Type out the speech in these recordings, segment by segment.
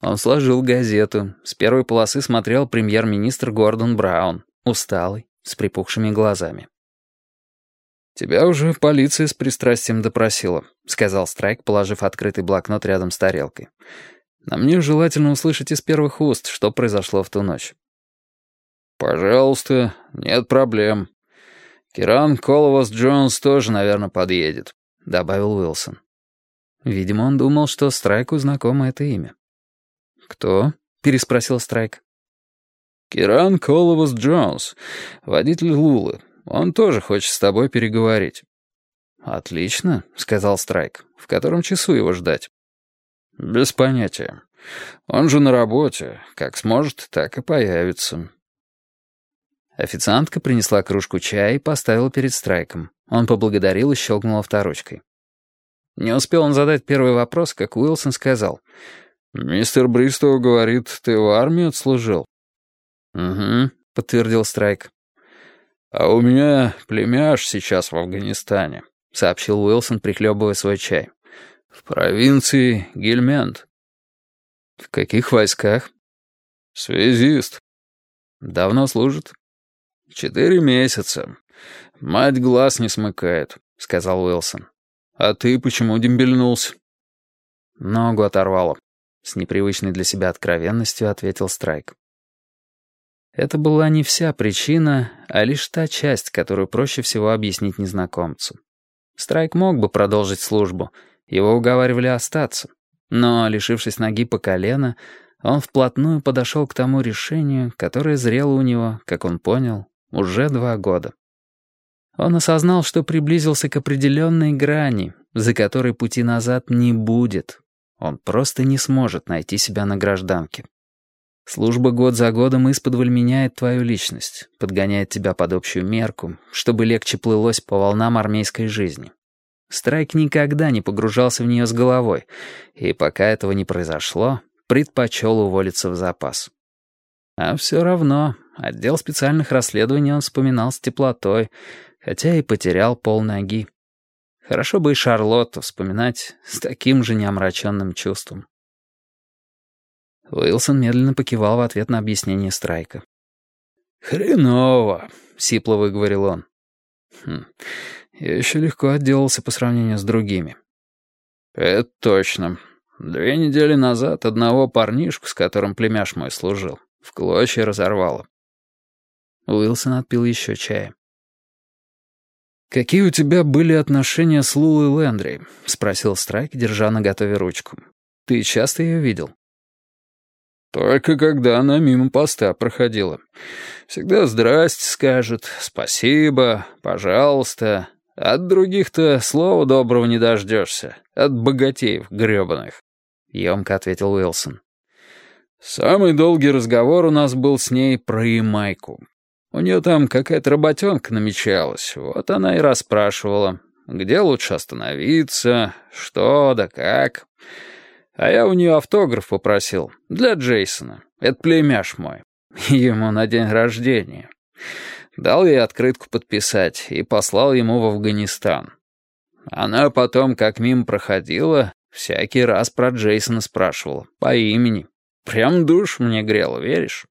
Он сложил газету. С первой полосы смотрел премьер-министр Гордон Браун, усталый, с припухшими глазами. «Тебя уже полиция с пристрастием допросила», — сказал Страйк, положив открытый блокнот рядом с тарелкой. «На мне желательно услышать из первых уст, что произошло в ту ночь». «Пожалуйста, нет проблем. Киран Коловас Джонс тоже, наверное, подъедет», — добавил Уилсон. Видимо, он думал, что Страйку знакомо это имя. «Кто?» — переспросил Страйк. «Киран Коловас Джонс, водитель Лулы. Он тоже хочет с тобой переговорить». «Отлично», — сказал Страйк. «В котором часу его ждать?» «Без понятия. Он же на работе. Как сможет, так и появится». Официантка принесла кружку чая и поставила перед Страйком. Он поблагодарил и щелкнул авторучкой. Не успел он задать первый вопрос, как Уилсон сказал — «Мистер Бристоу говорит, ты в армии отслужил?» «Угу», — подтвердил Страйк. «А у меня племяш сейчас в Афганистане», — сообщил Уилсон, прихлебывая свой чай. «В провинции Гельмент». «В каких войсках?» «Связист». «Давно служит?» «Четыре месяца. Мать глаз не смыкает», — сказал Уилсон. «А ты почему дембельнулся?» «Ногу оторвало», с непривычной для себя откровенностью ответил Страйк. Это была не вся причина, а лишь та часть, которую проще всего объяснить незнакомцу. Страйк мог бы продолжить службу, его уговаривали остаться. Но, лишившись ноги по колено, он вплотную подошел к тому решению, которое зрело у него, как он понял, уже два года. Он осознал, что приблизился к определенной грани, за которой пути назад не будет, он просто не сможет найти себя на гражданке. Служба год за годом исподволь меняет твою личность, подгоняет тебя под общую мерку, чтобы легче плылось по волнам армейской жизни. Страйк никогда не погружался в нее с головой, и пока этого не произошло, предпочел уволиться в запас. А все равно, отдел специальных расследований он вспоминал с теплотой, хотя и потерял полноги. Хорошо бы и Шарлотту вспоминать с таким же неомраченным чувством. Уилсон медленно покивал в ответ на объяснение Страйка. «Хреново», — сипло выговорил он. «Хм, я еще легко отделался по сравнению с другими». «Это точно. Две недели назад одного парнишку, с которым племяш мой служил, в клочья разорвало». Уилсон отпил еще чая. «Какие у тебя были отношения с Лулой Лэндри?» — спросил Страйк, держа на готове ручку. «Ты часто ее видел?» «Только когда она мимо поста проходила. Всегда «здрасте» скажет, «спасибо», «пожалуйста». От других-то слова доброго не дождешься. От богатеев гребаных», — емко ответил Уилсон. «Самый долгий разговор у нас был с ней про Ямайку. У нее там какая-то работенка намечалась, вот она и расспрашивала, где лучше остановиться, что да как. А я у нее автограф попросил, для Джейсона, это племяш мой, ему на день рождения. Дал ей открытку подписать и послал ему в Афганистан. Она потом, как мимо проходила, всякий раз про Джейсона спрашивала, по имени. Прям душ мне грела, веришь?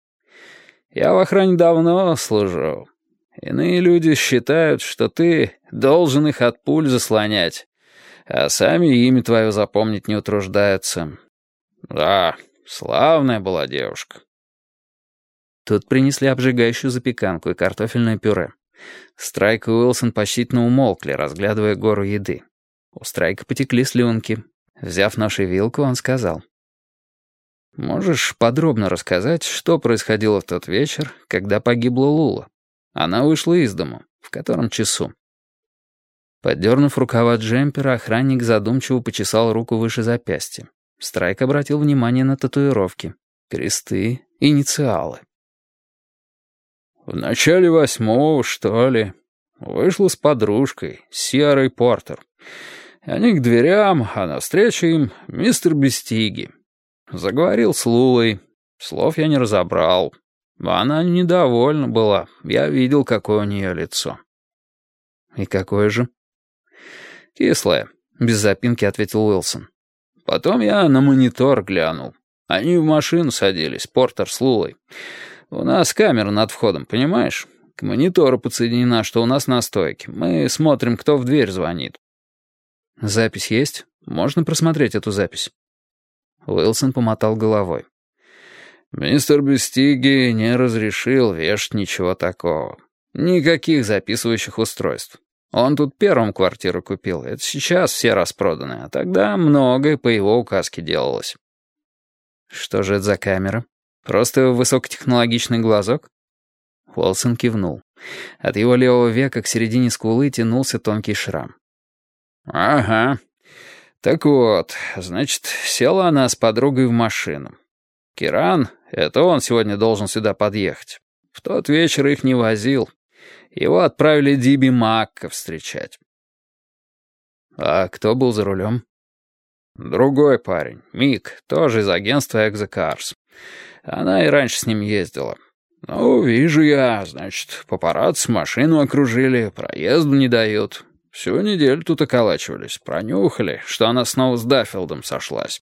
Я в охране давно служу. Иные люди считают, что ты должен их от пуль заслонять, а сами имя твое запомнить не утруждаются. Да, славная была девушка. Тут принесли обжигающую запеканку и картофельное пюре. Страйк и Уилсон почтительно умолкли, разглядывая гору еды. У Страйка потекли слюнки. Взяв нож вилку, он сказал. Можешь подробно рассказать, что происходило в тот вечер, когда погибла Лула? Она вышла из дому. В котором часу? Поддернув рукава джемпера, охранник задумчиво почесал руку выше запястья. Страйк обратил внимание на татуировки. Кресты, инициалы. «В начале восьмого, что ли, вышла с подружкой, Сиарой Портер. Они к дверям, а навстречу им мистер Бестиги». Заговорил с Лулой. Слов я не разобрал. Она недовольна была. Я видел, какое у нее лицо. «И какое же?» «Кислое», — без запинки ответил Уилсон. «Потом я на монитор глянул. Они в машину садились, Портер с Лулой. У нас камера над входом, понимаешь? К монитору подсоединена, что у нас на стойке. Мы смотрим, кто в дверь звонит. Запись есть? Можно просмотреть эту запись?» Уилсон помотал головой. «Мистер Бестиги не разрешил вешать ничего такого. Никаких записывающих устройств. Он тут первым квартиру купил. Это сейчас все распроданы, а тогда многое по его указке делалось». «Что же это за камера? Просто высокотехнологичный глазок?» Уилсон кивнул. От его левого века к середине скулы тянулся тонкий шрам. «Ага. Так вот, значит, села она с подругой в машину. Киран, это он сегодня должен сюда подъехать. В тот вечер их не возил. Его отправили Диби Макка встречать». «А кто был за рулем?» «Другой парень, Мик, тоже из агентства «Экзекарс». Она и раньше с ним ездила. Ну, вижу я, значит, папарацци машину окружили, проезду не дают. Всю неделю тут околачивались, пронюхали, что она снова с Даффилдом сошлась.